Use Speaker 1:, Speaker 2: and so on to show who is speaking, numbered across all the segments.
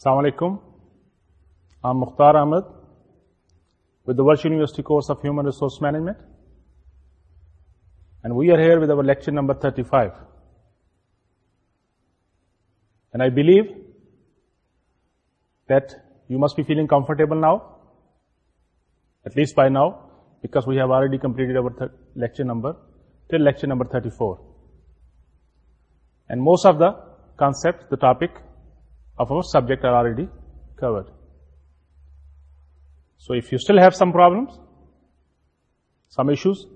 Speaker 1: السلام علیکم عام Mukhtar Ahmed with the world university course of human resource management and we are here with lecture number thirty five and I believe that you must be feeling comfortable now at least by now because we have already completed lecture number lecture number thirty four and most of the concept the topic of our subject are already covered. So if you still have some problems, some issues,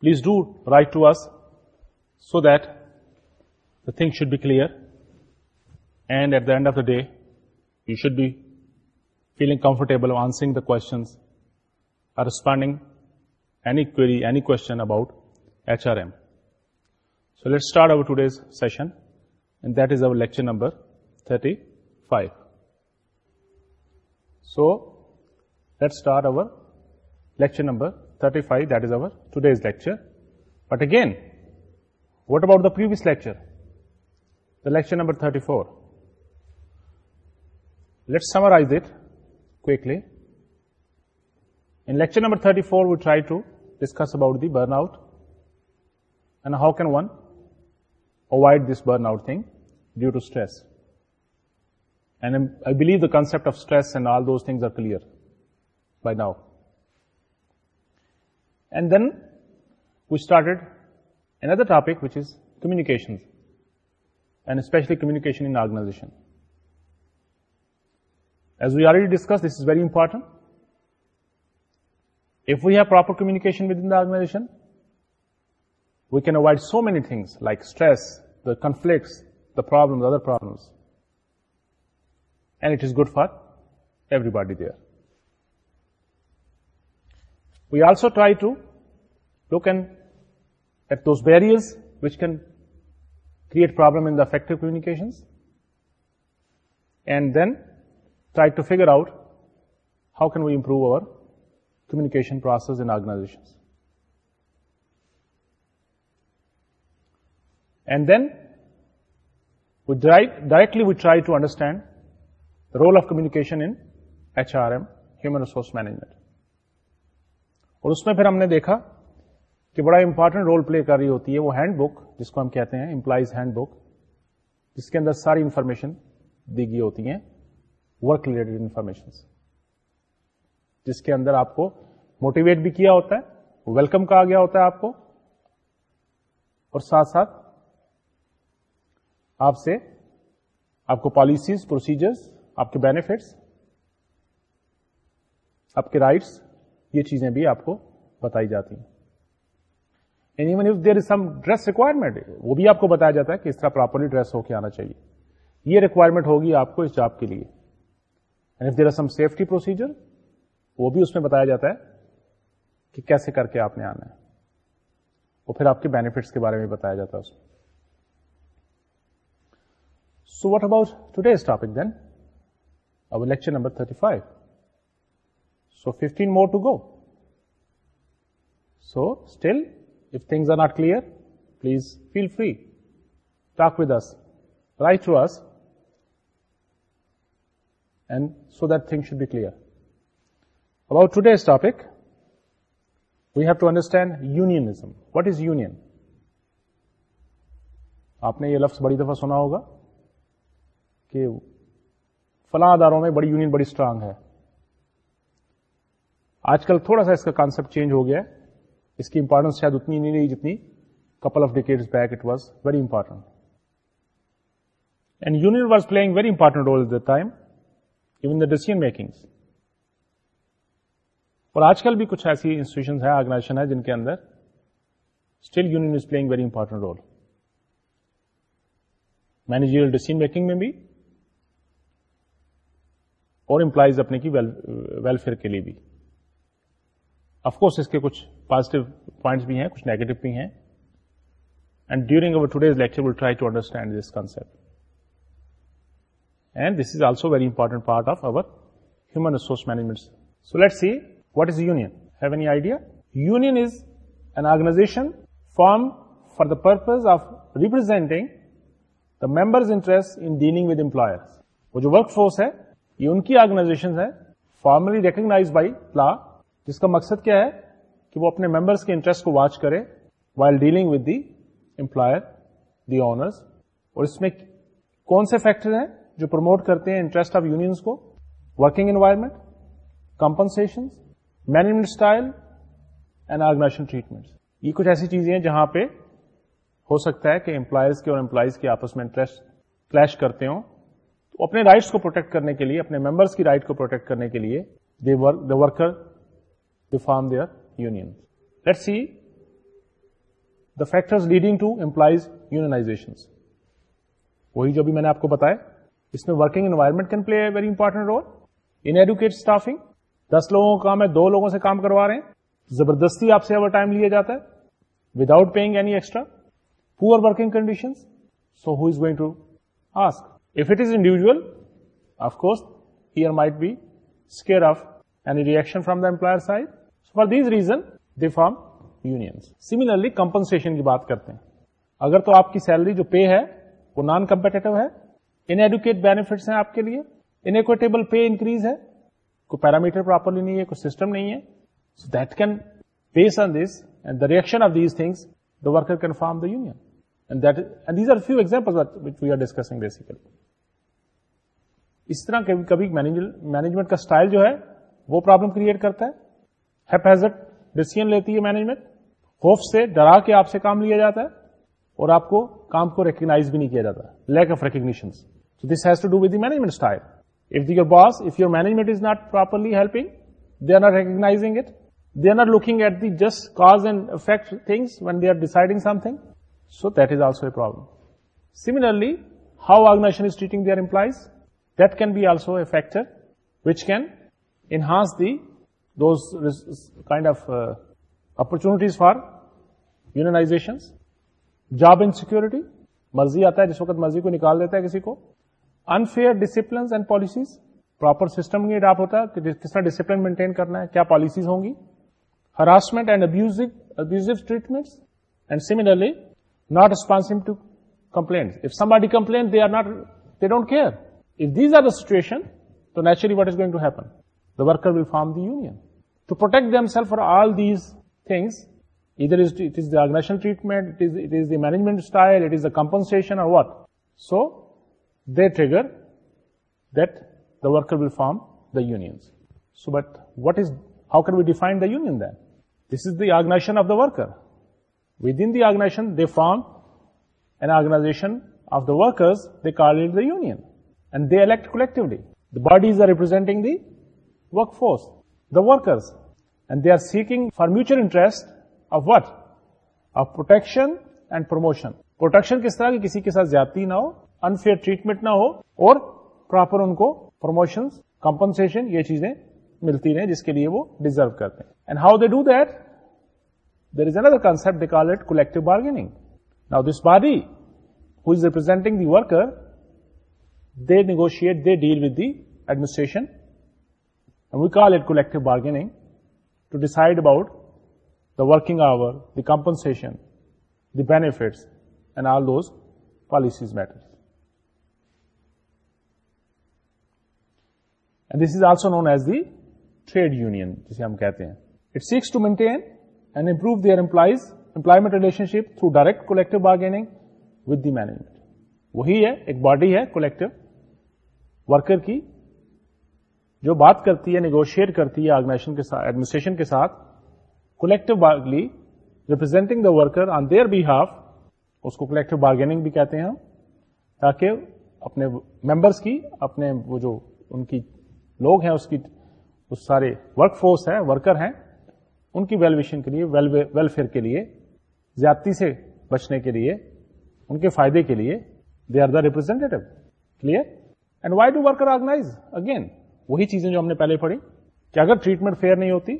Speaker 1: please do write to us so that the thing should be clear, and at the end of the day, you should be feeling comfortable answering the questions or responding any query, any question about HRM. So let's start our today's session, and that is our lecture number 35. So, let's start our lecture number 35, that is our today's lecture. But again, what about the previous lecture? The lecture number 34. Let's summarize it quickly. In lecture number 34, we try to discuss about the burnout and how can one avoid this burnout thing due to stress. And I believe the concept of stress and all those things are clear by now. And then we started another topic, which is communications, and especially communication in organization. As we already discussed, this is very important. If we have proper communication within the organization, we can avoid so many things like stress, the conflicts, the problems, other problems and it is good for everybody there. We also try to look at those barriers which can create problem in the effective communications, and then try to figure out how can we improve our communication process in organizations. And then we directly try to understand role of communication in H R M human resource management اور اس میں پھر ہم نے دیکھا کہ بڑا important role play کر رہی ہوتی ہے وہ ہینڈ بک جس کو ہم کہتے ہیں امپلائیز ہینڈ بک جس کے اندر ساری انفارمیشن دی گئی ہوتی ہیں ورک ریلیٹڈ انفارمیشن جس کے اندر آپ کو موٹیویٹ بھی کیا ہوتا ہے ویلکم کہا گیا ہوتا ہے آپ کو اور ساتھ ساتھ آپ سے آپ کو پالیسیز پروسیجرز آپ کے بینیفٹس آپ کے رائٹس یہ چیزیں بھی آپ کو بتائی جاتی ہیں سم ڈریس ریکوائرمنٹ وہ بھی آپ کو بتایا جاتا ہے کہ اس طرح پراپرلی ڈریس ہو کے آنا چاہیے یہ ریکوائرمنٹ ہوگی آپ کو اس جاب کے لیے and there some safety procedure وہ بھی اس میں بتایا جاتا ہے کہ کیسے کر کے آپ نے آنا ہے وہ پھر آپ کے بینیفٹس کے بارے میں بتایا جاتا ہے اس so what about today topic then lecture number thirty five so fifteen more to go so still if things are not clear please feel free talk with us right to us and so that thing should be clear about today topic we have to understand unionism what is union آپ نے یہ لفظ بڑی دفعہ سنا ہوگا کہ فلاں اداروں میں بڑی یونین بڑی اسٹرانگ ہے آج کل تھوڑا سا اس کا کانسپٹ چینج ہو گیا اس کی امپورٹینس شاید اتنی نہیں رہی جتنی couple of decade back it was very important and union was playing very important role the time even the decision making اور آج کل بھی کچھ ایسی انسٹیٹیوشن ہے آرگنائزیشن ہے جن کے اندر still union is playing very important role manager decision making میں بھی اور امپلائیز اپنے کی ویلفیئر کے لیے بھی کورس اس کے کچھ پازیٹو پوائنٹس بھی ہیں کچھ نیگیٹو بھی ہیں and during our today's lecture will try to understand this concept and this is also very important part of our human resource management so let see what is union have any idea union is an organization form for the purpose of representing the members interest in dealing with employer وہ جو work force ہے یہ ان کی organization ہے formally recognize by law جس کا مقصد کیا ہے کہ وہ اپنے ممبرس کے انٹرسٹ کو واچ کرے while dealing with the employer the owners اور اس میں کون سے فیکٹر ہیں جو پروموٹ کرتے ہیں انٹرسٹ آف یونینس کو working environment compensation management style and organization treatment یہ کچھ ایسی چیزیں ہیں جہاں پہ ہو سکتا ہے کہ امپلائرز کے اور امپلائیز کے آپس میں انٹرسٹ کلیش کرتے ہوں وہ اپنے رائٹس کو پروٹیکٹ کرنے کے لیے اپنے ممبرس کی رائٹ کو پروٹیکٹ کرنے کے لیے the worker form their union let see the factor leading to employees unionisation وہی جو بھی میں نے آپ کو بتایا اس میں working environment can play very important role inadequate staffing دس لوگوں کا کام ہے دو لوگوں سے کام کروا رہے ہیں زبردستی آپ سے اوور ٹائم لیا جاتا ہے without paying any extra poor working condition so who is going to ask ration from the employer for this and they form unions similarly compensation کی بات کرتے ہیں اگر تو آپ کی سیلری جو پے ہے وہ نان کمپیٹیو ہے ان ایڈوکیٹ بیٹس ہیں آپ کے لیے انکویٹیبل پے انکریز ہے کوئی پیرامیٹر پراپرلی نہیں ہے کوئی سسٹم نہیں ہے so then base on this and the ration of these things the warm then these are few example discussing اس طرح کبھی کبھی مینجمنٹ کا اسٹائل جو ہے وہ پرابلم کریٹ کرتا ہے ہیپ ہیزٹ ڈسیزن لیتی ہے مینجمنٹ ہوف سے ڈرا کے آپ سے کام لیا جاتا ہے اور آپ کو کام کو ریکگناز بھی نہیں کیا جاتا lack of recognition so this has to do the management style if boss if your management is not properly helping they are not recognising it they are not looking at the just cause and effect things when they are deciding some thing so that is also a problem similarly how organization is treating their employees can also a factor which can enhance the those kind of opportunities for یونیزیشن job insecurity مرضی آتا ہے جس وقت مرضی کو نکال دیتا ہے کسی کو unfair disciplines and policies proper system نہیں اڈاپٹ ہوتا کہ کس طرح ڈسپلن مینٹین کرنا ہے کیا پالیسیز ہوں گی harassment and abusive abuse treatment and similarly not responsive to complaint if somebody complain they are not they don't care If these are the situation, so naturally what is going to happen? The worker will form the union. To protect themselves for all these things, either it is the organizational treatment, it is the management style, it is the compensation or what. So, they trigger that the worker will form the unions. So, but how can we define the union then? This is the organization of the worker. Within the organization, they form an organization of the workers, they call it the union. Elect collectively the body representing the work force they are seeking for mutual interest of what protection and promotion protection کس طرح کی کسی کے ساتھ جاتی نہ ہو unfair treatment نہ ہو اور پراپر ان کو پروموشن کمپنسن یہ چیزیں ملتی رہیں جس کے لیے وہ ڈیزرو کرتے ہیں do there is another concept they call it collect bargaining now this body is representing the worker negotiate the deal with the administration and we call it collective bargaining to decide about the working hour the compensation the benefits and all those policies matter this is also known as the trade union جسے ہم کہتے ہیں it seeks to maintain and improve their employees employment relation ship through direct collective bargaining with the management وہی ہے ایک body ہے collect worker کی جو بات کرتی ہے نیگوشیٹ کرتی ہے آرگنائزیشن کے ساتھ ایڈمنسٹریشن کے ساتھ collective bargaining representing the worker on their behalf اس کو کولیکٹو بارگیننگ بھی کہتے ہیں تاکہ اپنے ممبرس کی اپنے وہ جو ان کی لوگ ہیں اس کی اس سارے ورک فورس ہیں ورکر ہیں ان کی ویلویشن کے لیے ویلفیئر کے لیے زیادتی سے بچنے کے لیے ان کے فائدے کے لیے they are the representative clear and why do worker organise again وہی چیزیں جو ہم نے پہلے پڑھی کہ اگر ٹریٹمنٹ فیئر نہیں ہوتی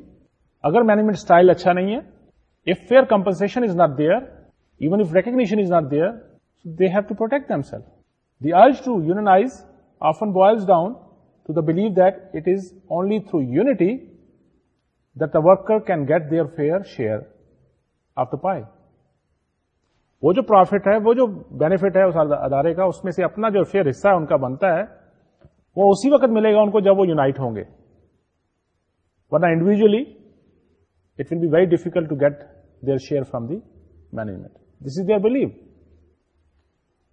Speaker 1: اگر مینجمنٹ اسٹائل اچھا نہیں ہے if fair compensation is not there even if recognition is not there they have to protect them self the urge to of often boils down to the belief that it is only through unity that the worker can get their fair share of the pie وہ جو profit ہے وہ جو benefit ہے اس ادارے کا اس میں سے اپنا جو حصہ ہے ان کا بنتا ہے وہ اسی وقت ملے گا ان کو جب وہ یوناٹ ہوں گے ورنہ individually it will be very difficult to get their share from the management this is their belief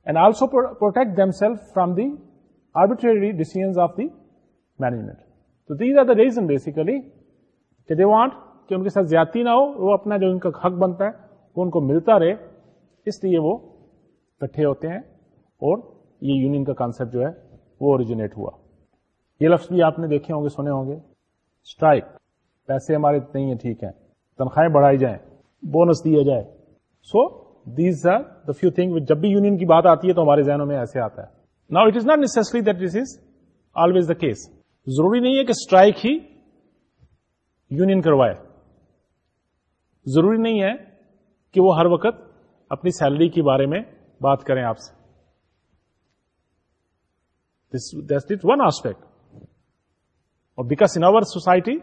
Speaker 1: and also protect them self from the arbitrary decisions of the management تو these are the reason basically کہ they want کہ ان کے ساتھ زیادتی نہ ہو وہ اپنا جو ان کا حق بنتا ہے وہ ان کو ملتا رہے اس لیے وہ کٹھے ہوتے ہیں اور یہ یونین کا کانسیپٹ جو ہے وہ اوریجنیٹ ہوا یہ لفظ بھی آپ نے دیکھے ہوں گے سنے ہوں گے اسٹرائک پیسے ہمارے اتنے ہی ٹھیک ہیں تنخواہیں بڑھائی جائیں بونس دیا جائے so these are the few thing جب بھی یونین کی بات آتی ہے تو ہمارے ذہنوں میں ایسے آتا ہے نا it is not necessary this is always the case ضروری نہیں ہے کہ اسٹرائک ہی یونین کروائے ضروری نہیں ہے کہ وہ ہر وقت اپنی سیلری کے بارے میں بات کریں آپ سے ون آسپیکٹ اور بیکاز ان آور سوسائٹی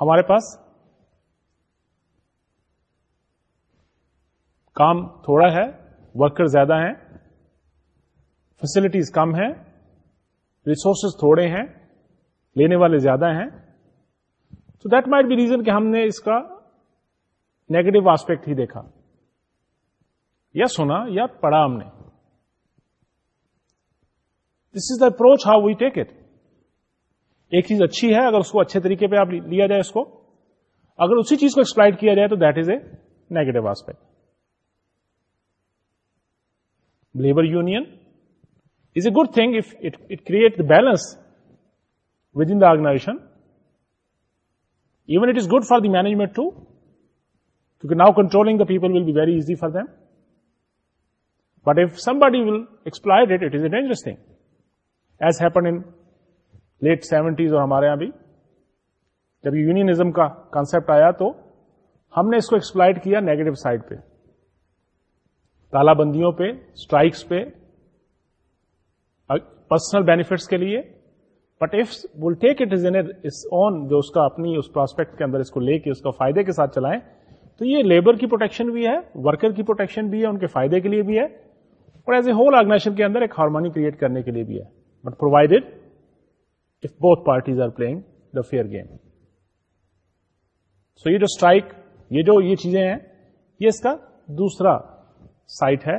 Speaker 1: ہمارے پاس کام تھوڑا ہے ورکر زیادہ ہیں فیسلٹیز کم ہیں ریسورسز تھوڑے ہیں لینے والے زیادہ ہیں تو دیٹ مائٹ بی ریزن کہ ہم نے اس کا نیگیٹو آسپیکٹ ہی دیکھا یا سنا یا پڑھا ہم نے this is the approach how we take it ایک چیز اچھی ہے اگر اس کو اچھے طریقے پہ آپ لیا جائے اس کو اگر اسی چیز کو ایکسپلائڈ کیا جائے تو that is a negative aspect labour union is a good thing if it create the balance with in the organization even it is good for the management too کیونکہ now controlling the people will be very easy for them but if some body will explained it it is a dangerous thing as happen in late seventies اور ہمارے یہاں بھی جب unionism کا concept آیا تو ہم نے اس کو ایکسپلائڈ کیا نیگیٹو سائڈ پہ تالا بندیوں پہ اسٹرائکس پہ پرسنل بینیفٹس کے لیے but if will take it از ان کا اپنی اس پراسپیکٹ کے اندر اس کو لے کے اس کو فائدے کے ساتھ چلائیں تو یہ لیبر کی پروٹیکشن بھی ہے ورکر کی پروٹیکشن بھی ہے ان کے فائدے کے لیے بھی ہے اور ایز اے ہول آرگنائزیشن کے اندر ایک ہارمونی کریٹ کرنے کے لیے بھی ہے but provided if both parties are playing the fair game so یہ جو اسٹرائک یہ جو یہ چیزیں ہیں یہ اس کا دوسرا سائٹ ہے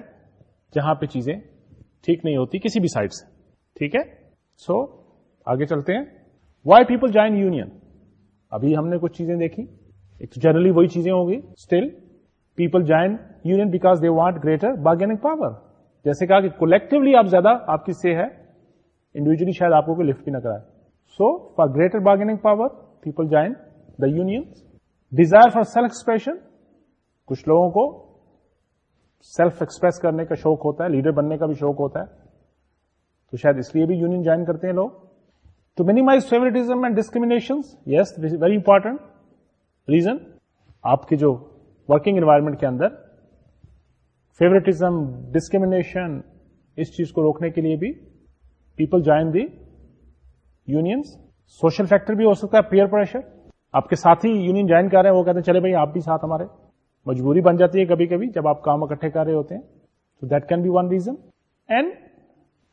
Speaker 1: جہاں پہ چیزیں ٹھیک نہیں ہوتی کسی بھی سائٹ سے ٹھیک ہے سو آگے چلتے ہیں وائی پیپل جوائن یونین ابھی ہم نے کچھ چیزیں دیکھی جنرلی وہی چیزیں ہوگی still people join union because they want greater bargaining power جیسے کہا کہ کولیکٹولی آپ زیادہ آپ کی سے ہے انڈیویجلی شاید آپ کو کوئی لفٹ بھی نہ کرائے so for greater bargaining power people join the union desire for self expression کچھ لوگوں کو سیلف ایکسپریس کرنے کا شوق ہوتا ہے لیڈر بننے کا بھی شوق ہوتا ہے تو شاید اس لیے بھی یونین جوائن کرتے ہیں لوگ to minimise favouritism and discrimination yes very important reason آپ کے جو ورکنگ انوائرمنٹ کے اندر فیوریٹزم ڈسکریمنیشن اس چیز کو روکنے کے لیے بھی people join the unions social factor بھی ہو سکتا ہے پیئر پریشر آپ کے ساتھ ہی یونین جوائن کر رہے ہیں وہ کہتے ہیں چلے بھائی آپ بھی ساتھ ہمارے مجبوری بن جاتی ہے کبھی کبھی جب آپ کام اکٹھے کر رہے ہوتے ہیں تو that can be one reason and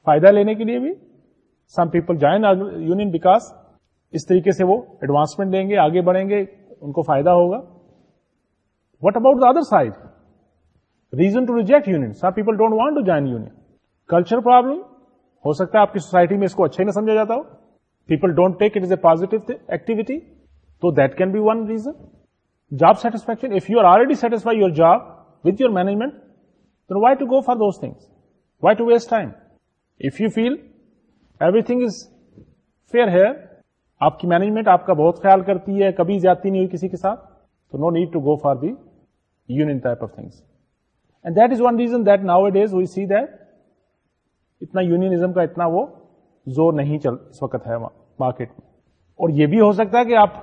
Speaker 1: فائدہ لینے کے لیے بھی some people join union because اس طریقے سے وہ ایڈوانسمنٹ لیں گے آگے بڑھیں گے ان کو فائدہ ہوگا what about the other side reason to reject union سب people don't want to join union culture problem ہو سکتا ہے آپ کی سوسائٹی میں اس کو اچھے نہ سمجھا جاتا ہو people don't take it is a positive activity تو that can be one reason job satisfaction if you are already satisfy your job with your management then why to go for those things why to waste time if you feel every thing is fair here آپ کی management آپ کا بہت خیال کرتی ہے کبھی زیادتی نہیں ہوئی کسی کے ساتھ تو no need to go for the union type of things and that is one reason that now days we see that اتنا یونینزم کا اتنا وہ زور نہیں چل اس وقت ہے مارکیٹ میں اور یہ بھی ہو سکتا ہے کہ آپ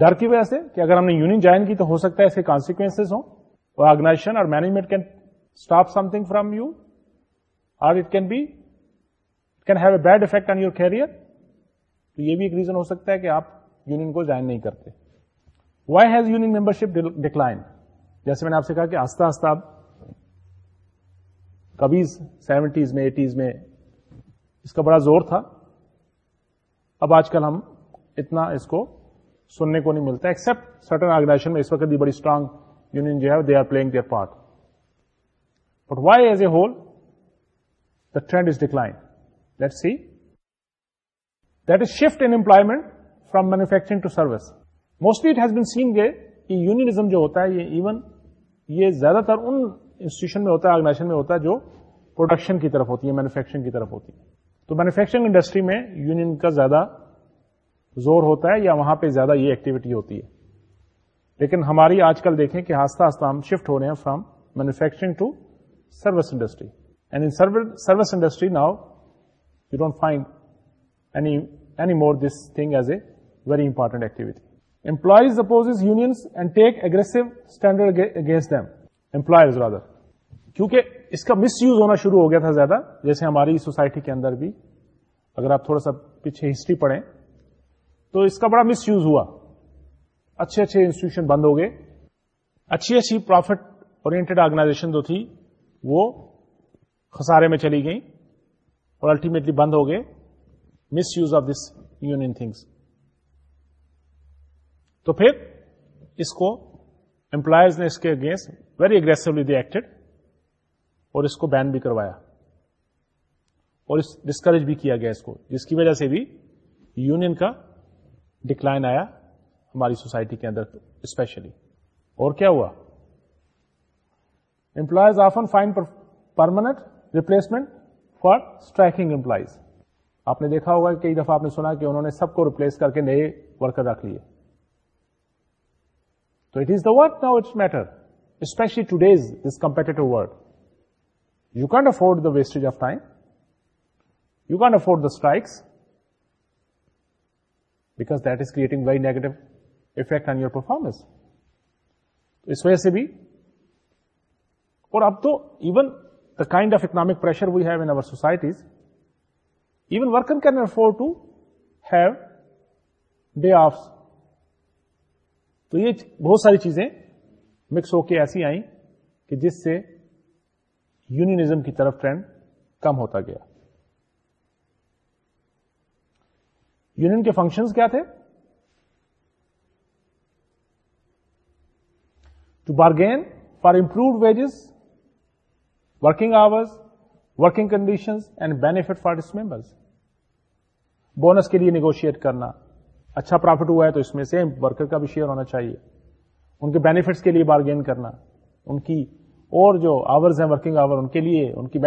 Speaker 1: ڈر کی وجہ سے کہ اگر ہم نے یونین جوائن کی تو ہو سکتا ہے اس کے کانسیکوینس ہوں آرگنائزیشن اور management can stop some thing from you اور it can be can have a bad effect on your career تو یہ بھی ایک ریزن ہو سکتا ہے کہ آپ یونین کو جوائن نہیں کرتے why has union membership decline جیسے میں نے آپ سے کہا کہ آہستہ آستہ کبھی سیونٹیز میں ایٹیز میں اس کا بڑا زور تھا اب آج کل ہم اتنا اس کو سننے کو نہیں ملتا ایکسپٹ سرٹن آرگنائزیشن میں اس وقت بھی بڑی اسٹرانگ یونین جو ہے they are playing their part but why as a whole the trend is decline let see shift int from manufacturing to service mostly it has seen گے unionism جو ہوتا ہے یہ ایون یہ زیادہ تر ان انسٹیٹیوشن میں ہوتا ہے آرگنائزیشن میں ہوتا ہے جو پروڈکشن کی طرف ہوتی ہے مینوفیکچرنگ کی طرف ہوتی ہے تو مینوفیکچرنگ انڈسٹری میں یونین کا زیادہ زور ہوتا ہے یا وہاں پہ زیادہ یہ ایکٹیویٹی ہوتی ہے لیکن ہماری آج کل دیکھیں کہ آہستہ آہستہ ہم شفٹ ہو رہے ہیں from manufacturing to service industry and in service industry now you don't find very important activity employees یونیزیکسٹر کیونکہ اس کا مس یوز ہونا شروع ہو گیا تھا زیادہ جیسے ہماری سوسائٹی کے اندر بھی اگر آپ تھوڑا سا پیچھے ہسٹری پڑھیں تو اس کا بڑا مس یوز ہوا اچھے اچھے انسٹیٹیوشن بند ہو گئے اچھی اچھی پروفٹ اورینٹیڈ آرگنائزیشن جو تھی وہ خسارے میں چلی گئیں اور الٹیمیٹلی بند ہو گئے misuse of this union things تو پھر اس کو امپلائز نے اس کے اگینسٹ ویری اگریسولی ایکٹڈ اور اس کو بین بھی کروایا اور ڈسکریج بھی کیا گیا اس کو جس کی وجہ سے بھی یونین کا ڈکلائن آیا ہماری سوسائٹی کے اندر اسپیشلی اور کیا ہوا employees often find permanent replacement for striking employees آپ نے دیکھا ہوگا کئی دفعہ آپ نے سنا کہ انہوں نے سب کو ریپلیس کر کے نئے ورکر رکھ لیے تو it is the world now matter especially today's this competitive world you can't afford the wastage of time you can't afford the strikes because that is creating very negative effect on your performance اس وجہ سے بھی اور اب تو even the kind of economic pressure we have in societies worker can afford to have day offs تو یہ بہت ساری چیزیں مکس ہو کے ایسی آئیں کہ جس سے یونینزم کی طرف ٹرینڈ کم ہوتا گیا یونین کے فنکشنز کیا تھے to bargain for improved wages working hours working condition and benefit for its میں بونس کے لیے نیگوشیٹ کرنا اچھا پروفٹ ہوا ہے تو اس میں سے ورکر کا بھی شیئر ہونا چاہیے ان کے بینیفٹس کے لیے بارگین کرنا ان کی اور جو آورز ہیں ورکنگ آور ان ان کے لیے کی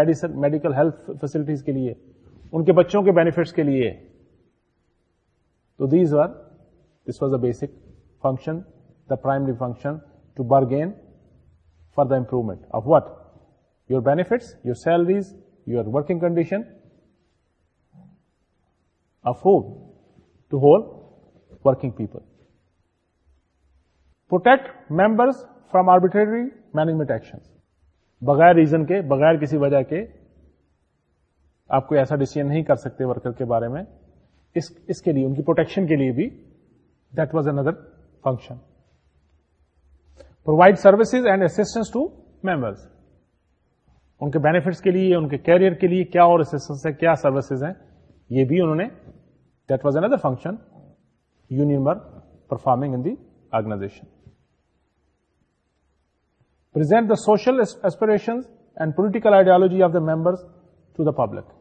Speaker 1: میڈیکل ہیلتھ فیسلٹیز کے لیے ان کے بچوں کے بینیفٹس کے لیے تو these are this was a basic function the primary function to bargain for the improve of what your benefits your salaries working condition afford to whole working people protect members from arbitrary management action بغیر reason کے بغیر کسی وجہ کے آپ کوئی ایسا decision نہیں کر سکتے ورکر کے بارے میں اس اس کے لیے ان کی پروٹیکشن کے لیے بھی that was another function provide services and assistance to members ان کے بینیفٹس کے لیے ان کے کیریئر کے لیے کیا اور کیا سروسز ہیں یہ بھی انہوں نے that was another function union performing in the organization present the social aspiration and political ideology of the members to the public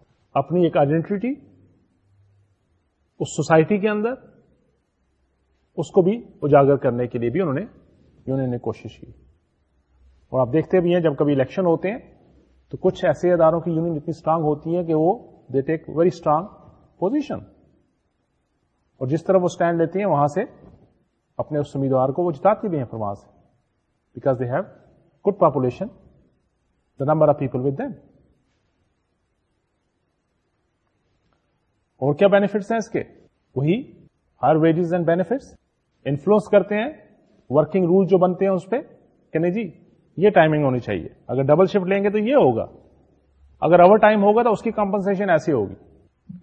Speaker 1: اپنی ایک آئیڈینٹی اس سوسائٹی کے اندر اس کو بھی اجاگر کرنے کے لیے بھی انہوں نے نے یونین کوشش کی اور آپ دیکھتے بھی ہیں جب کبھی الیکشن ہوتے ہیں تو کچھ ایسے اداروں کی یونین اتنی اسٹرانگ ہوتی ہے کہ وہ they take very strong position اور جس طرح وہ اسٹینڈ لیتے ہیں وہاں سے اپنے اس امیدوار کو وہ جتاتے بھی ہیں وہاں سے because they have good population the number of people with دین اور کیا بینیفٹس ہیں اس کے وہی ہر ویجز اینڈ بینیفٹس انفلوئنس کرتے ہیں ورکنگ رول جو بنتے ہیں اس پہ کہ نہیں جی یہ ٹائمنگ ہونی چاہیے اگر ڈبل شفٹ لیں گے تو یہ ہوگا اگر اوور ٹائم ہوگا تو اس کی کمپنسن ایسی ہوگی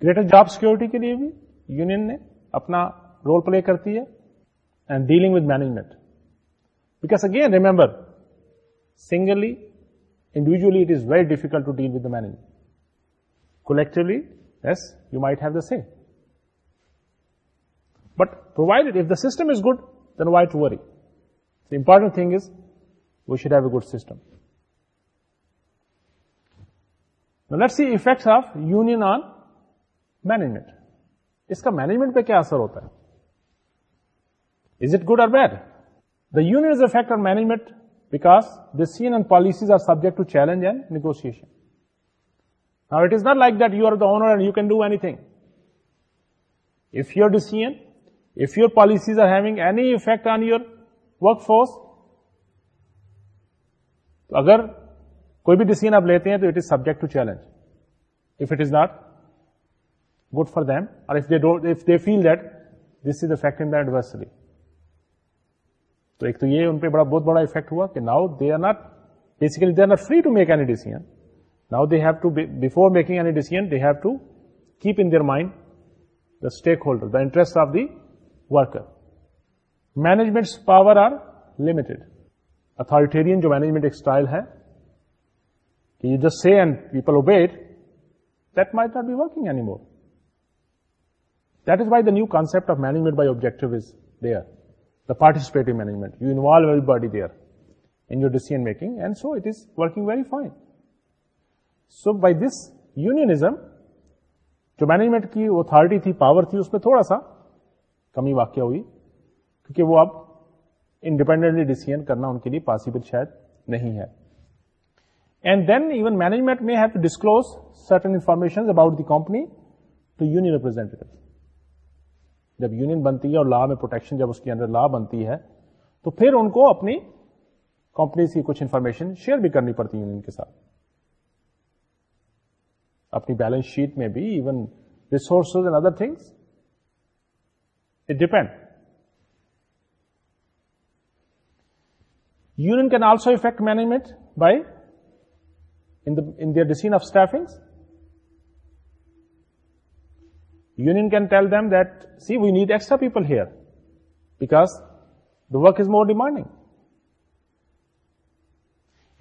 Speaker 1: گریٹر جاب سیکورٹی کے لیے بھی یونین نے اپنا رول پلے کرتی ہے and dealing with management because again remember singly individually it is very difficult to deal with management collectively yes you might have the same but provide if the system is good then why to worry important thing is we should have a good system. Now let's see effects of union on management. اس کا management پہ کیا اثر ہوتا ہے is it good اور bad the union is effect on management because the scene and policies are subject to challenge and negotiation now it is not like that you are the owner and you can do anything if you decision if your policies are having any effect on your workforce تو اگر کوئی بھی decision آپ لیتے ہیں تو it is subject to challenge if it is not good for them اور feel that this is effect in adversary تو ایک تو یہ ان پہ بڑا بہت بڑا افیکٹ ہوا کہ now they are not basically they are not free to make any decision now they have to before making any decision they have to keep in their mind the stakeholder the interest of the worker management power are limited جو management ایک style ہے کہ you جس see and people that not be working any more that is why the new concept of management by objective is there the participative management you involve everybody there in your decision making and so it is working very fine so by this unionism جو management کی authority تھی power تھی اس میں تھوڑا سا کمی واقع ہوئی کیونکہ وہ اب انڈیپینڈنٹلی ڈیسیزن کرنا ان کے لیے پاسبل شاید نہیں ہے اینڈ دین ایون مینجمنٹ میں have to disclose certain information about the company to union representative جب یونین بنتی ہے اور لا میں پروٹیکشن جب اس کے اندر لا بنتی ہے تو پھر ان کو اپنی کمپنی کی کچھ انفارمیشن شیئر بھی کرنی پڑتی یونین کے ساتھ اپنی بیلنس شیٹ میں بھی even resources and other things it depend union can also affect management by in دسین of staff union can tell them that see we need extra people here because the work is more demanding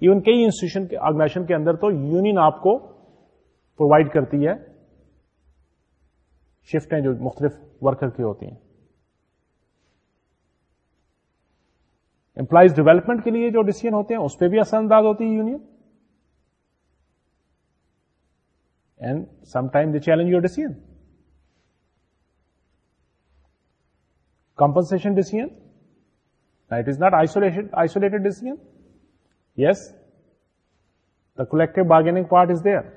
Speaker 1: even کئی institution کے organization کے اندر تو union آپ کو provide کرتی ہے shift ہیں جو مختلف ورکر کی ہوتی ہیں امپلائیز ڈیولپمنٹ کے لیے جو ڈسیجن ہوتے ہیں اس پہ بھی اثر انداز ہوتی ہے union and some time the challenge your decision compensation it is not isolated decision yes the collective bargaining part is there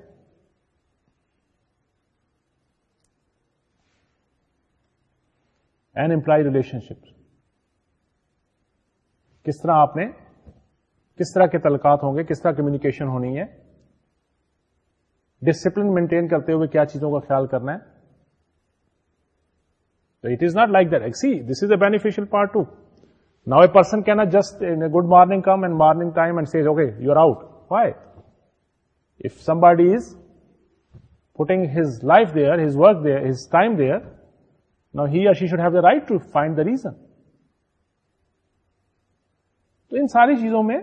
Speaker 1: and employee relationship کس طرح آپ نے کس طرح کے تعلقات ہوں گے کس طرح کمیونیکیشن ہونی ہے ڈسپلن مینٹین کرتے ہوئے کیا چیزوں کا خیال کرنا ہے تو it is not like that see this is a beneficial part to now a person can just good morning come and morning time and says okay you are out why if some body is putting his life there his work there his time there now he should have the right to find the reason تو ان ساری چیزوں میں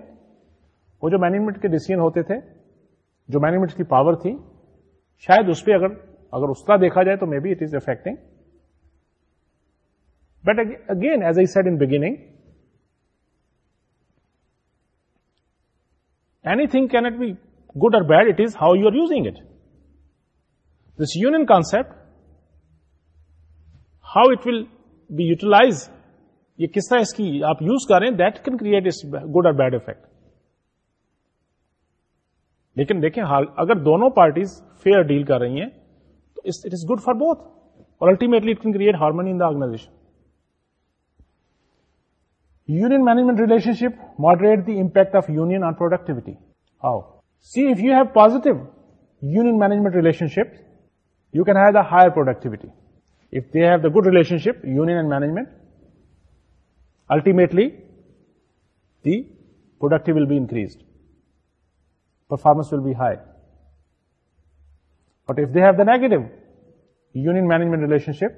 Speaker 1: وہ جو management کے decision ہوتے تھے جو مینجمنٹ کی پاور تھی شاید اس پہ اگر اگر اس کا دیکھا جائے تو may be it is affecting but again as a said in beginning anything can't be good اور bad it is how you are using it this union concept how it will be utilise یہ کس طرح اس کی آپ use کر رہے ہیں that can create us good اور بیڈ افیکٹ لیکن دیکھیں اگر دونوں پارٹیز فیئر ڈیل کر رہی ہیں تو it is good for both اور ultimately it can create harmony in the organization union management relationship moderate the impact of union on productivity how see if you have positive union management relationship you can have the higher productivity if they have the good relationship union and management Ultimately, the productivity will be increased. Performance will be high. But if they have the negative union management relationship,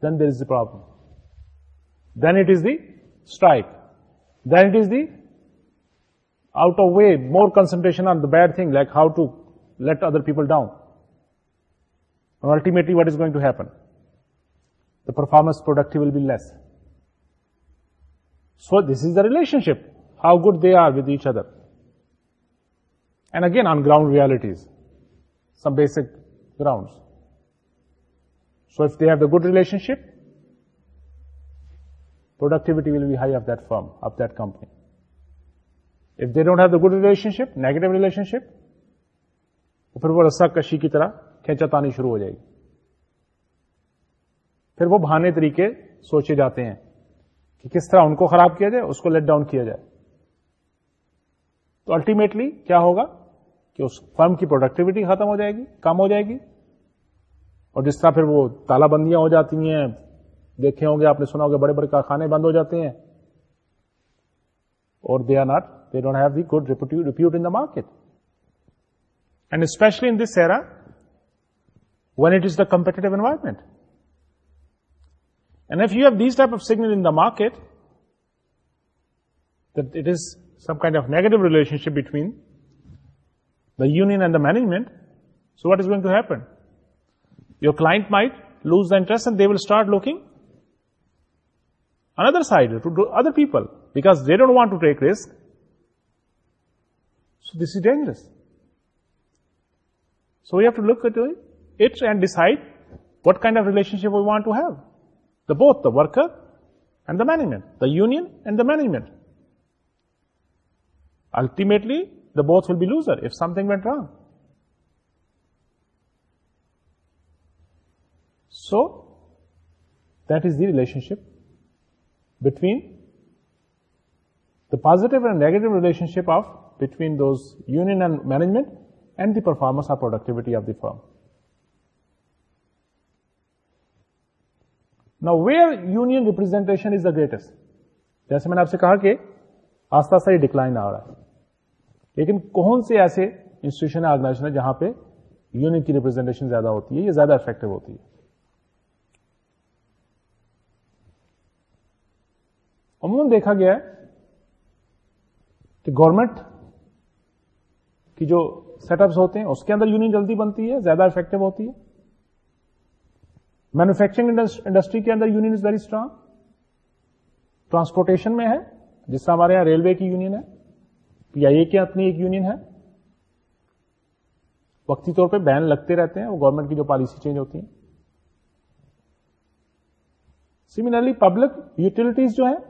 Speaker 1: then there is the problem. Then it is the strike. Then it is the out of way, more concentration on the bad thing, like how to let other people down. And ultimately, what is going to happen? The performance productivity will be less. So this is the relationship how good they are with each other and again on ground realities some basic ground so if they have the good relationship productivity will be high of that firm of that company if they don't have the good relationship negative relationship پھر وہ رسا کشی کی طرح کھینچا تانی شروع ہو جائے گی پھر وہ بہانے طریقے سوچے جاتے ہیں کہ کس طرح ان کو خراب کیا جائے اس کو لیٹ ڈاؤن کیا جائے تو الٹیمیٹلی کیا ہوگا کہ اس فرم کی پروڈکٹیوٹی ختم ہو جائے گی کم ہو جائے گی اور جس طرح پھر وہ تالا بندیاں ہو جاتی ہیں دیکھے ہوں گے آپ نے سنا ہوگا بڑے بڑے کارخانے بند ہو جاتے ہیں اور they are not they don't have the good repute in market and especially in this era when it is the competitive environment And if you have these type of signal in the market, that it is some kind of negative relationship between the union and the management, so what is going to happen? Your client might lose the interest and they will start looking another side, to other people, because they don't want to take risk. So this is dangerous. So we have to look at it and decide what kind of relationship we want to have both the worker and the management, the union and the management. Ultimately, the both will be loser if something went wrong. So, that is the relationship between the positive and negative relationship between those union and management and the performance or productivity of the firm. Where union representation is the greatest جیسے میں نے آپ سے کہا کہ آستہ آستہ یہ decline آ رہا ہے لیکن کون سے ایسے انسٹیٹیوشن آرگنائزیشن ہے جہاں پہ یونین کی ریپرزینٹیشن زیادہ ہوتی ہے یہ زیادہ افیکٹو ہوتی ہے عموماً دیکھا گیا ہے کہ گورنمنٹ کی جو سیٹ اپس ہوتے ہیں اس کے اندر یونین جلدی بنتی ہے زیادہ افیکٹو ہوتی ہے مینوفیکچرنگ انڈسٹری کے اندر union is very strong transportation میں ہے جس طرح ہمارے یہاں ریلوے کی یونین ہے پی آئی اے کی اپنی ایک یونین ہے وقتی طور پہ بین لگتے رہتے ہیں وہ گورنمنٹ کی جو پالیسی چینج ہوتی ہیں سملرلی پبلک یوٹیلٹیز جو ہیں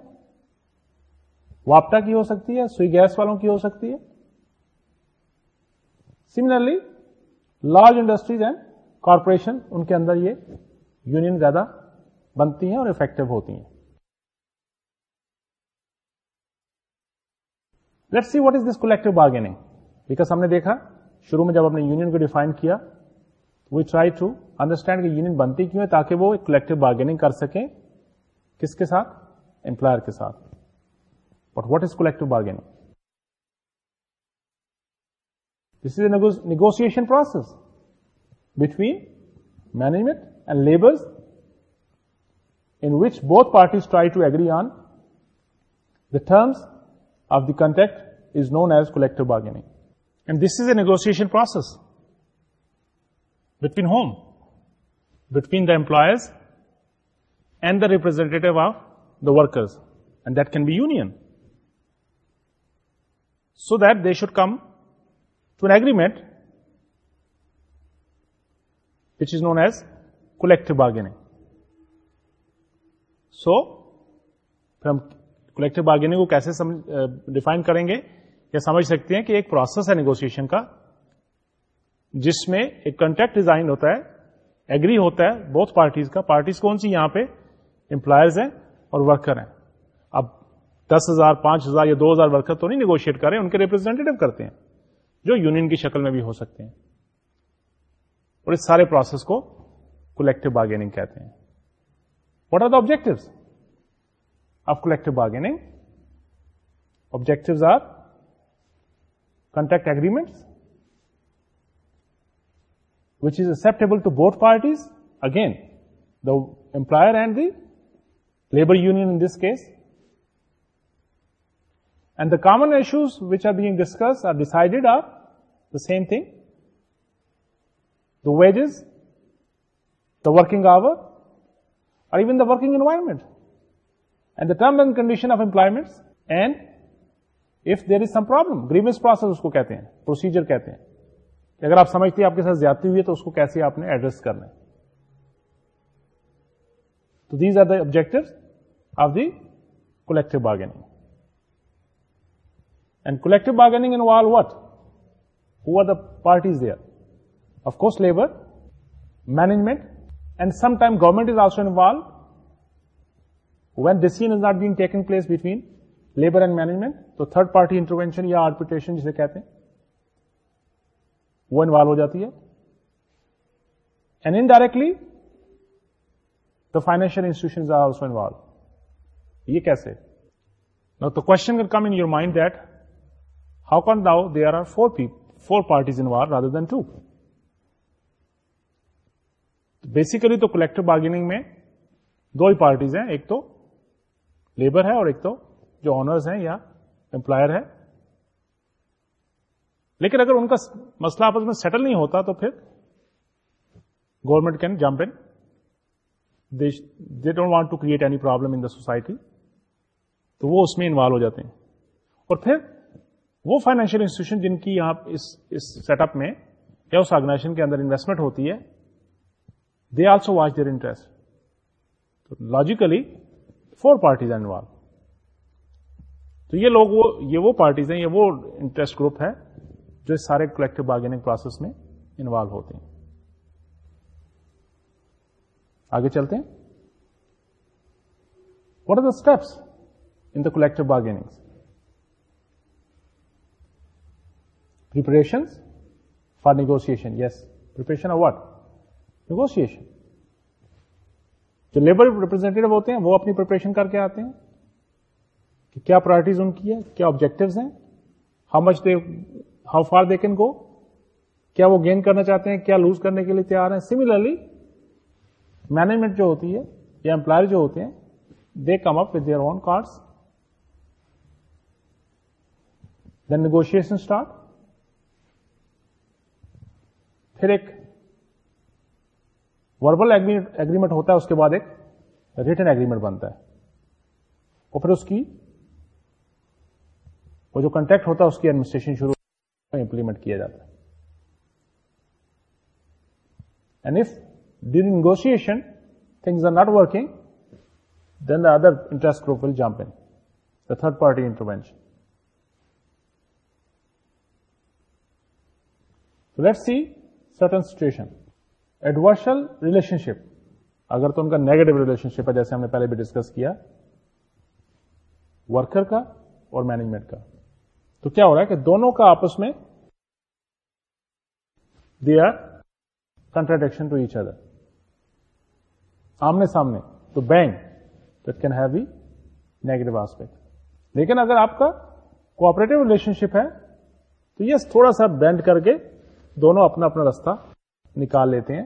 Speaker 1: واپٹا کی ہو سکتی ہے سوئی گیس والوں کی ہو سکتی ہے سملرلی لارج انڈسٹریز ہیں کارپوریشن ان کے اندر یہ یونین زیادہ بنتی ہیں اور افیکٹو ہوتی ہیں let see what is this collective bargaining because ہم نے دیکھا شروع میں جب ہم نے یونین کو ڈیفائن کیا وی ٹرائی ٹو انڈرسٹینڈ کہ یونین بنتی کیوں ہے تاکہ وہ کولیکٹو بارگیننگ کر سکیں کس کے ساتھ امپلائر کے ساتھ but what is collective bargaining this is a negotiation process between management and labors in which both parties try to agree on the terms of the contract is known as collective bargaining. And this is a negotiation process between whom? Between the employers and the representative of the workers, and that can be union, so that they should come to an agreement which is known as collective bargaining. So collective bargaining کو کیسے define کریں گے یا سمجھ سکتے ہیں کہ ایک ہے نیگوسن کا جس میں ایک کانٹیکٹ ڈیزائن ہوتا ہے ایگری ہوتا ہے بہت پارٹیز کا پارٹیز کون سی یہاں پہ امپلائرز ہیں اور ورکر ہیں اب دس ہزار پانچ ہزار یا دو ہزار ورکر تو نہیں نیگوشیٹ کر ہیں ان کے ریپرزینٹیو کرتے ہیں جو یونین کی شکل میں بھی ہو سکتے ہیں اور اس سارے پروسیس کو کولیکٹو بارگیننگ کہتے ہیں what are the objective of collective bargaining objectives are contract agreement which is acceptable to both parties again the employer and the labour union in this case and the common issues which are being discuss are decided are the same thing the wage the working hour اور even the working environment and the term and condition of employments and if there is some problem process کو کہتے ہیں procedure کہتے ہیں کہ اگر آپ سمجھتے ہیں آپ کے ساتھ زیادتی ہوئی ہے تو اس کو کیسے آپ نے ایڈریس کرنا ہے تو these are the objective of the collective bargaining and collective bargaining what who are the parties there of course labour management and some time government is also involve when decision is not being be place between labour and management تو third party intervention یا arbitration جسے کہتے ہیں وہ involve ہو جاتی ہے and indirectly the financial institution are also involve یہ کیسے نا تو question come in your mind that how can داؤ they are are four people four parties involve rather than to basically تو کلیکٹو بارگیننگ میں دو ہی پارٹیز ہیں ایک تو لیبر ہے اور ایک تو جو آنرز ہیں یا امپلائر ہے لیکن اگر ان کا مسئلہ آپس میں سیٹل نہیں ہوتا تو پھر government can jump in they don't want to create any problem in the society تو وہ اس میں انوالو ہو جاتے ہیں اور پھر وہ فائنینشیل انسٹیٹیوشن جن کی یہاں سیٹ اپ میں یا اس آرگنائزیشن کے اندر انویسٹمنٹ ہوتی ہے they also watch their interest تو لاجیکلی فور پارٹیز انوالو تو یہ لوگ وہ یہ وہ پارٹیز ہیں یہ وہ انٹرسٹ گروپ ہے جو سارے کلیکٹو بارگیننگ پروسیس میں انوالو ہوتے ہیں آگے چلتے ہیں what are the steps in the collective bargaining preparation for negotiation yes preparation of what negotiation جو لیبر ریپرزینٹیو ہوتے ہیں وہ اپنی پریپریشن کر کے آتے ہیں کہ کیا پرائرٹیز ان کی ہے کیا objective how much they how far they can go کیا وہ گین کرنا چاہتے ہیں کیا لوز کرنے کے لیے تیار ہیں سملرلی مینجمنٹ جو ہوتی ہے یا امپلائر جو ہوتے ہیں they come up with their own cards then negotiation start پھر ایک وربل اگریمنٹ ہوتا ہے اس کے بعد ایک ریٹن اگریمنٹ بنتا ہے اور پھر اس کی وہ جو کنٹیکٹ ہوتا ہے اس کی ایڈمنسٹریشن شروع امپلیمنٹ کیا جاتا ہے and if ڈیور negotiation things are not working then the other interest group will in the third party intervention let see certain situation adversarial relationship اگر تو ان کا نیگیٹو ریلیشن شپ ہے جیسے ہم نے پہلے بھی ڈسکس کیا ورکر کا اور مینجمنٹ کا تو کیا ہو رہا ہے کہ دونوں کا آپس میں they are contradiction to each other آمنے سامنے تو بینک تو کین ہیو نیگیٹو آسپیکٹ لیکن اگر آپ کا کوپریٹو ریلیشن شپ ہے تو یس تھوڑا سا بینڈ کر کے دونوں اپنا اپنا رستہ نکال لیتے ہیں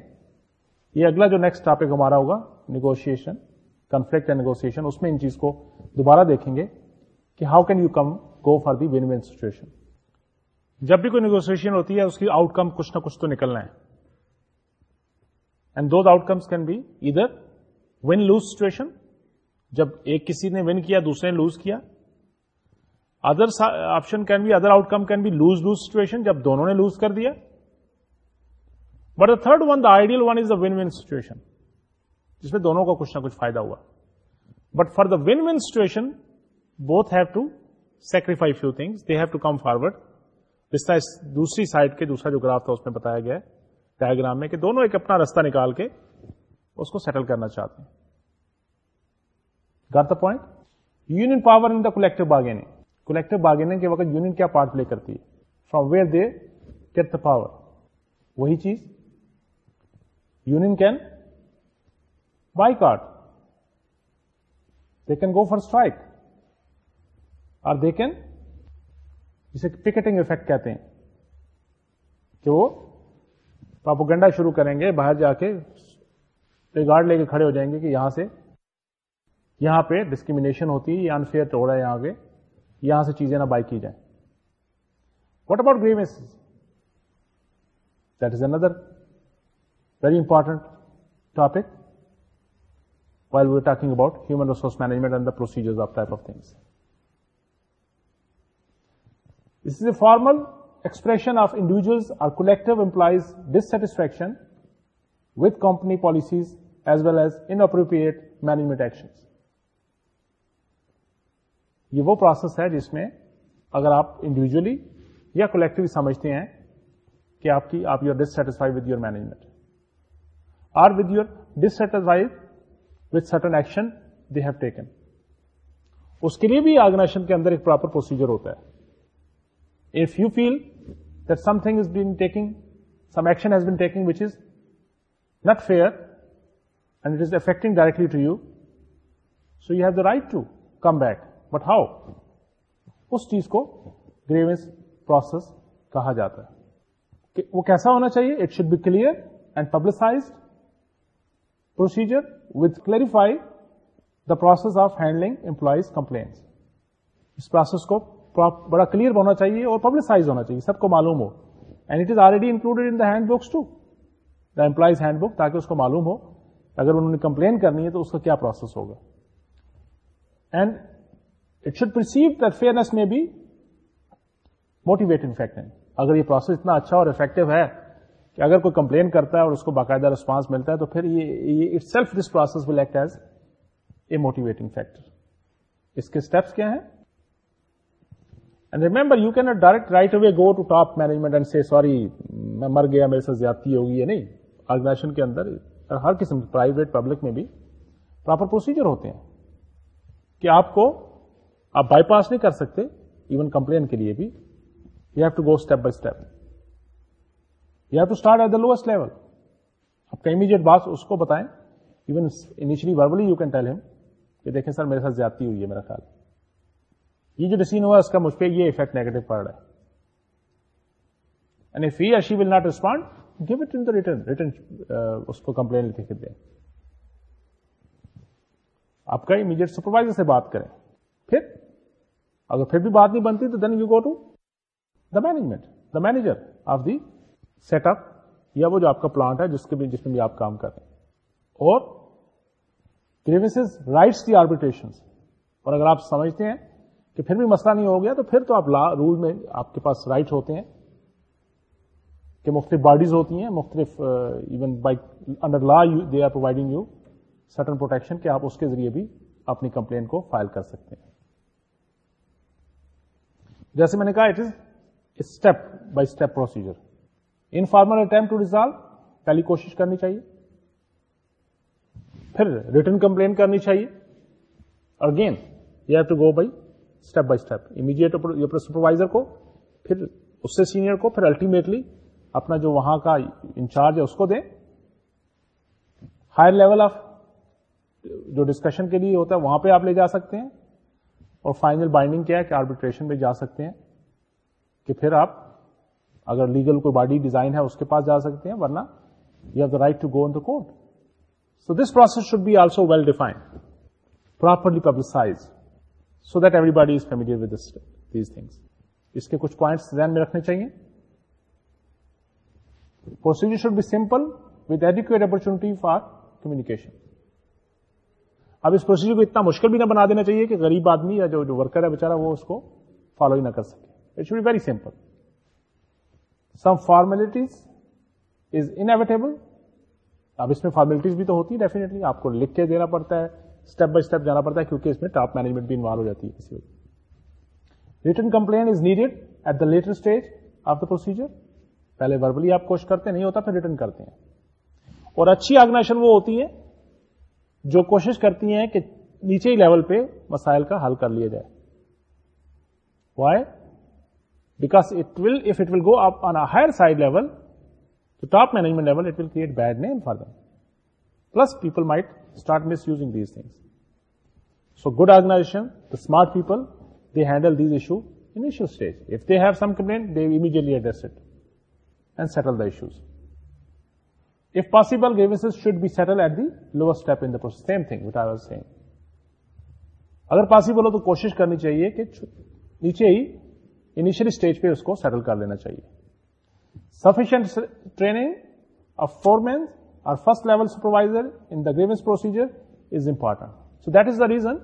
Speaker 1: یہ اگلا جو نیکسٹ ٹاپک ہمارا ہوگا نیگوشیشن کنفلکٹ اینڈ نیگوسن اس میں ان چیز کو دوبارہ دیکھیں گے کہ how can you come go for the win win situation جب بھی کوئی نیگوسن ہوتی ہے اس کی آؤٹ کم کچھ نہ کچھ تو نکلنا ہے and do outcomes can be either win lose situation جب ایک کسی نے ون کیا دوسرے نے لوز کیا other option can be other outcome can be lose lose situation جب دونوں نے لوز کر دیا but the third one the ideal one is the win win situation جس میں دونوں کا کچھ نہ کچھ فائدہ ہوا but for the win win situation both have to sacrifice few things they have to come forward جس طرح دوسری سائڈ کے دوسرا جو گراف تھا اس میں بتایا گیا ہے ڈائگرام میں کہ دونوں ایک اپنا راستہ نکال کے اس کو سیٹل کرنا چاہتے ہیں the point union power in the collective bargaining collective bargaining کے وقت یونین کیا پارٹ پلے کرتی ہے from where they get the power وہی چیز union can boycott they can go for strike اور دے کین جسے پکٹنگ افیکٹ کہتے ہیں کہ وہ پاپوگنڈا شروع کریں گے باہر جا کے گارڈ لے کے کھڑے ہو جائیں گے کہ یہاں سے یہاں پہ ڈسکریمنیشن ہوتی ہے یا انفیئر تو ہو رہا ہے یہاں آگے یہاں سے چیزیں نہ بائی کی جائیں what about games that is another very important topic while we talking about human resource management and the procedure this is a formal expression of individuals or collective employees dissatisfaction with company policies as well as inappropriate management action یہ وہ process ہے جس میں اگر آپ individually یا collectively سمجھتے ہیں کہ آپ کی آپ you are ڈسٹسفائی with your management with your dissatisfied with certain action they have taken اس کے لیے بھی آرگنائزیشن کے اندر ایک پراپر پروسیجر ہوتا ہے if you feel that something is been taking some action has been taking which is not fair and it is affecting directly to you so you have the right to come back but how اس چیز کو grievance process کہا جاتا ہے کہ وہ کیسا ہونا چاہیے it should be clear and publicised procedure with clarify the process of handling employees complaints اس پروسیس کو بڑا کلیئر ہونا چاہیے اور پبلسائز ہونا چاہیے سب کو معلوم ہو and it is already included in the handbooks to the employees handbook تاکہ اس کو معلوم ہو اگر انہوں نے کمپلین کرنی ہے تو اس کا کیا پروسیس ہوگا and it should perceive the fairness میں بی موٹیویٹ ان اگر یہ پروسیس اتنا اچھا اور افیکٹو ہے کہ اگر کوئی کمپلین کرتا ہے اور اس کو باقاعدہ رسپانس ملتا ہے تو پھر یہ itself this process will act as a motivating factor اس کے اسٹیپس کیا ہیں and remember you can direct right away go to top management and سے سوری میں مر گیا میرے ساتھ زیادتی ہوگی یا نہیں آرگنائزیشن کے اندر ہر قسم پرائیویٹ پبلک میں بھی پراپر پروسیجر ہوتے ہیں کہ آپ کو آپ بائی پاس نہیں کر سکتے ایون کمپلین کے لیے بھی you have to go step by step to start at the lowest level آپ کا امیجیٹ بات اس کو بتائیں even initially verbally you can tell ہم کہ دیکھیں سر میرے ساتھ زیادتی ہوئی ہے میرا خیال یہ جو ہوا اس کا مجھ پہ یہ افیکٹ نیگیٹو پڑ رہا ہے اس کو کمپلین لکھ کے دیں آپ کا امیڈیٹ سپروائزر سے بات کریں پھر اگر پھر بھی بات نہیں بنتی تو then you go to the management the manager of the set up یا وہ جو آپ کا پلانٹ ہے جس کے بھی جس میں بھی آپ کام کر رہے ہیں اور گریویسز رائٹس دی آربیٹریشن اور اگر آپ سمجھتے ہیں کہ پھر بھی مسئلہ نہیں ہو گیا تو پھر تو آپ لا رول میں آپ کے پاس رائٹ ہوتے ہیں کہ مختلف باڈیز ہوتی ہیں مختلف even by under law they are providing you certain protection کہ آپ اس کے ذریعے بھی اپنی کمپلین کو فائل کر سکتے ہیں جیسے میں نے کہا it is step by step procedure informal attempt to resolve پہلی کوشش کرنی چاہیے پھر ریٹرن کمپلین کرنی چاہیے again you have to go by step by step immediate supervisor کو پھر اس سے سینئر کو پھر الٹیمیٹلی اپنا جو وہاں کا انچارج ہے اس کو دیں ہائر لیول آف جو ڈسکشن کے لیے ہوتا ہے وہاں پہ آپ لے جا سکتے ہیں اور فائنل بائنڈنگ کیا ہے کہ آربیٹریشن پہ جا سکتے ہیں کہ پھر آپ اگر لیگل کوئی باڈی ڈیزائن ہے اس کے پاس جا سکتے ہیں ورنہ you have the right to go in the court so this process should be also well defined properly publicise so that everybody is with these things اس کے کچھ پوائنٹس ذہن میں رکھنے چاہیے procedure should be simple with adequate opportunity for communication اب اس procedure کو اتنا مشکل بھی نہ بنا دینا چاہیے کہ غریب آدمی یا جو ورکر ہے بےچارا وہ اس کو فالو ہی نہ کر سکے it should be very simple some formalities is inevitable اب اس میں فارمیلٹیز بھی تو ہوتی ہے ڈیفینیٹلی آپ کو لکھ کے دینا پڑتا ہے اسٹیپ بائی اسٹپ جانا پڑتا ہے کیونکہ اس میں ٹاپ مینجمنٹ بھی انوالو ہو جاتی ہے return complain is needed at the later stage of the procedure پہلے وربلی آپ کوشش کرتے نہیں ہوتا پھر ریٹرن کرتے ہیں اور اچھی آرگنائزیشن وہ ہوتی ہے جو کوشش کرتی ہیں کہ نیچے ہی لیول پہ مسائل کا حل کر لیا جائے why ائرڈ management level create bad name for the plus people my start miss use these things so good آرگنا people they handle these issue stage if they have some complain they immediately address it and settle the issues if possible گیونس should be settle at Dweep in per same thing with as Thar possible ہو تو کوشش کرنی چاہیے کہ نیچے ہی initial stage پہ اس کو settle کر لینا چاہیے سفیشینٹ آف فور مین اور first level supervisor in the grievance procedure is so that is the reason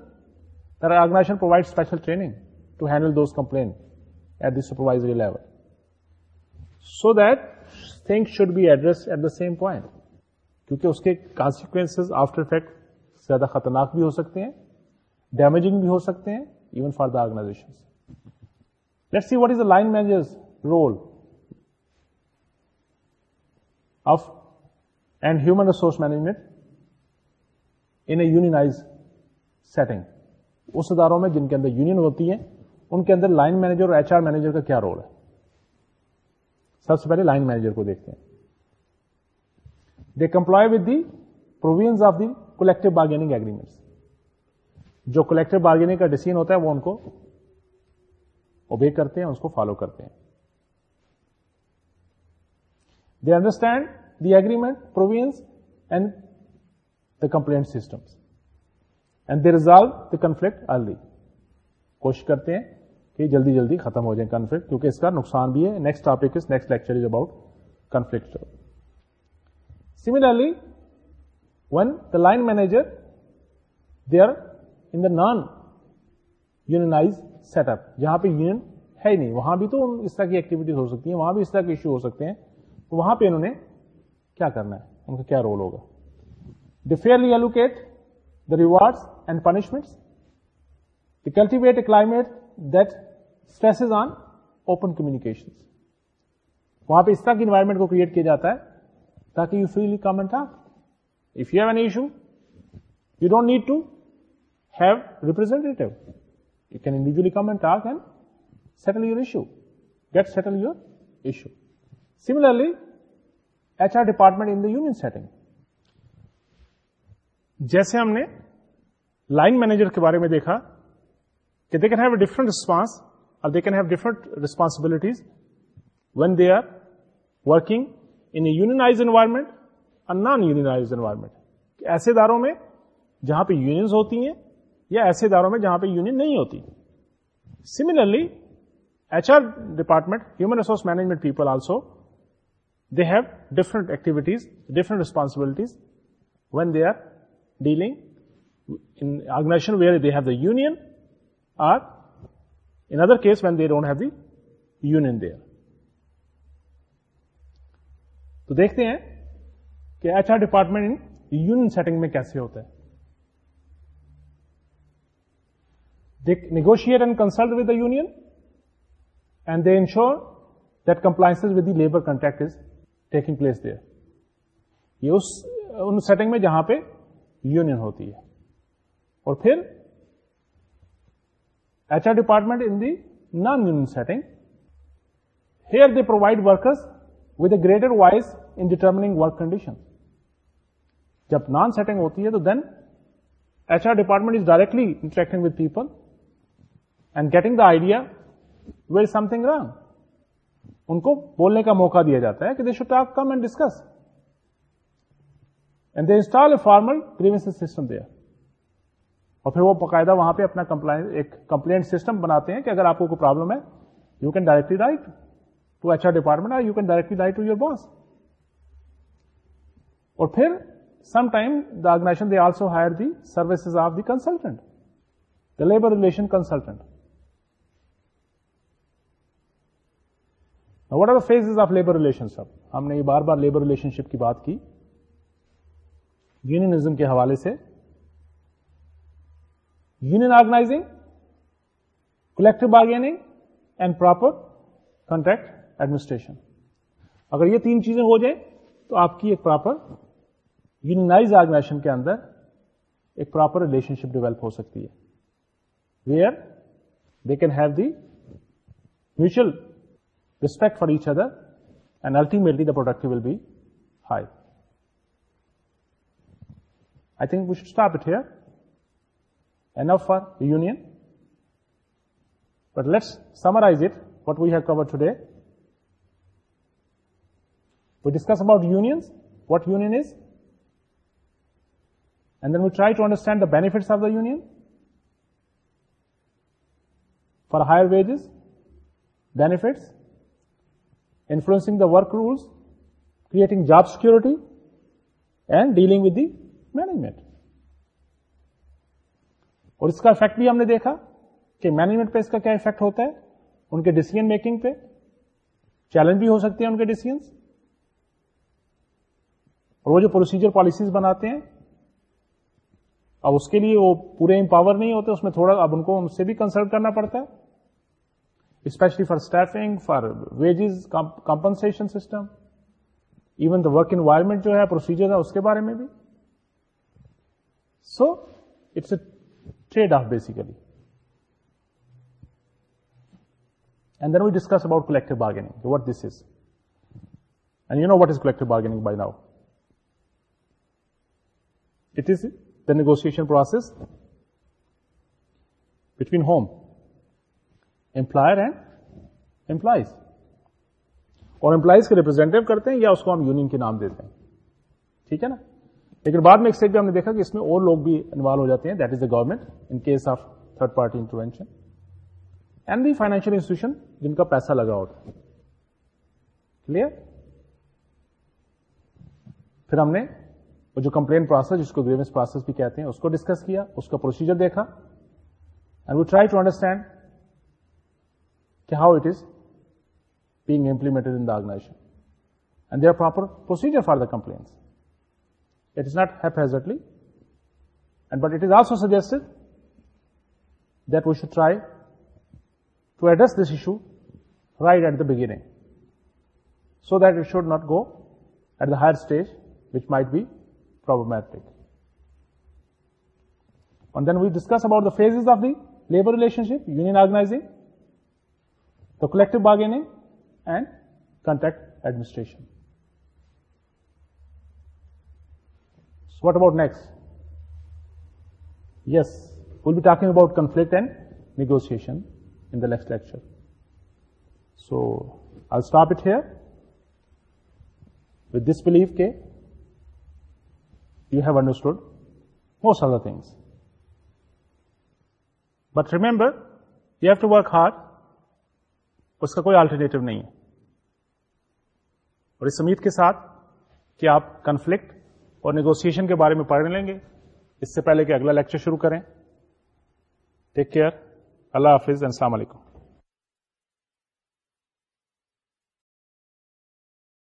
Speaker 1: there special training to handle those complain at the supervisory level so that thing should be address at the same point کیونکہ اس کے consequence after effect زیادہ خطرناک بھی ہو سکتے ہیں damaging بھی ہو سکتے ہیں even for the organization see what is the line manager role of and human resource management in unionised setting اس اداروں میں جن کے اندر یونین ہوتی ہے ان کے اندر لائن مینیجر اور ایچ آر مینیجر کا کیا رول ہے سب سے پہلے لائن مینیجر کو دیکھتے ہیں they comply with the provision of the collective bargaining agreement جو کولیکٹو بارگیننگ کا ڈیسیزن ہوتا ہے وہ ان کو اوبے کرتے ہیں اس کو فالو کرتے ہیں they understand the agreement proven and the complaint system and they resolve the conflict early کوشش کرتے ہیں کہ جلدی جلدی ختم ہو جائے کنفلکٹ کیونکہ اس کا نقصان بھی ہے next topic is next lecture is about conflict similarly one the line manager they are in the non unionised set up جہاں پہ یونین ہے ہی نہیں وہاں بھی تو اس طرح کی ایکٹیویٹیز ہو سکتی ہیں وہاں بھی اس طرح کے ایشو ہو سکتے ہیں تو وہاں پہ انہوں نے کیا کرنا ہے ان کا کیا رول ہوگا they the fairly allocate the rewards and cultivate a climate that stresses on open communication وہاں پہ اس طرح کی انوائرمنٹ کو کریٹ کیا جاتا ہے تاکہ یو فریلی کامنٹ آپ if you have an issue you don't need to have representative You can individually come and and talk settle your tell your issue get settle your issue similarly H R department انٹنگ جیسے ہم نے line manager کے بارے میں دیکھا کہ they can have different response اور they can have different responsibilities when they are working and انمنٹ اور نان یونین ایسے اداروں میں جہاں پہ یونینز ہوتی ہیں یا ایسے اداروں میں جہاں پہ یونین نہیں ہوتی similarly H R department human resource management people also they have different activities different responsibilities when they are dealing organization where they have the union or in other case when they don't have the union they تو دیکھتے ہیں کہ H R department in union setting میں کیسے ہوتا ہے negotiate and consult with the union and they ensure the compliance with the labour contact is taking place this setting میں جہاں پہ یونین ہوتی ہے اور پھر H R department in the non union setting here they provide workers with a greater voice in determining work condition جب non setting ہوتی ہے تو then H R department is directly interacting with people and getting the idea where something wrong ان کو بولنے کا موقع دیا جاتا ہے کہ they should talk come and discuss and they install a formal فارملسن system دیا اور پھر وہ باقاعدہ وہاں پہ اپنا ایک کمپلینٹ سسٹم بناتے ہیں کہ اگر آپ کو کوئی پرابلم ہے you can directly write to H R department you can directly write to your boss اور پھر some time the organization they also hire the services of the consultant the labour relation consultant what are the phase of labour relation اپ ہم نے یہ بار بار labour relationship کی بات کی یونینزم کے حوالے سے union organising collective bargaining and proper contract administration اگر یہ تین چیزیں ہو جائیں تو آپ کی ایک پراپر یونینائز آرگنائزیشن کے اندر ایک پراپر ریلیشن شپ ڈیولپ ہو سکتی ہے where they can have the mutual respect for each other, and ultimately the productivity will be high. I think we should stop it here. Enough for the union. But let's summarize it, what we have covered today. We discuss about unions, what union is, and then we try to understand the benefits of the union for higher wages, benefits, work rules creating job security and dealing with the management اور اس کا effect بھی ہم نے دیکھا کہ management پہ اس کا کیا افیکٹ ہوتا ہے ان کے ڈسیزن میکنگ پہ چیلنج بھی ہو سکتے ہیں ان کے ڈسیزنس اور وہ جو پروسیجر پالیسیز بناتے ہیں اب اس کے لیے وہ پورے امپاور نہیں ہوتے اس میں تھوڑا اب ان کو ان سے بھی کنسلٹ کرنا پڑتا ہے especially for staffing for wages compensation some even the work environment جو ہے پروسیجر ہے اس کے بارے میں بھی so it's a trade off basically and then we discuss about collective bargaining what this is and you know what is collective bargaining by now it is the negotiation process between home employer and employees اور employees کے representative کرتے ہیں یا اس کو ہم union کے نام دیتے ہیں ٹھیک ہے نا لیکن بعد میں ایک ہم نے دیکھا کہ اس میں اور لوگ بھی انوالو ہو جاتے ہیں that is the government in case of third party intervention and the financial institution جن کا پیسہ لگا ہوتا ہے کلیئر پھر ہم نے وہ جو کمپلین پروسیس جس کو پروسیس بھی کہتے ہیں اس کو ڈسکس کیا اس کا پروسیجر دیکھا and we try to understand how it is being implemented in the organization. And there are proper procedure for the complaints. It is not haphazardly, but it is also suggested that we should try to address this issue right at the beginning, so that it should not go at the higher stage, which might be problematic. And then we discuss about the phases of the labor relationship: union organizing, so collective bargaining and contract administration. So what about next? Yes, we'll be talking about conflict and negotiation in the next lecture. So I'll stop it here with this belief that you have understood most other things. But remember, you have to work hard اس کا کوئی alternative نہیں ہے اور اس امید کے ساتھ کہ آپ کنفلکٹ اور نیگوسن کے بارے میں پڑھ لیں گے اس سے پہلے کہ اگلا لیکچر شروع کریں ٹیک کیئر اللہ حافظ السلام علیکم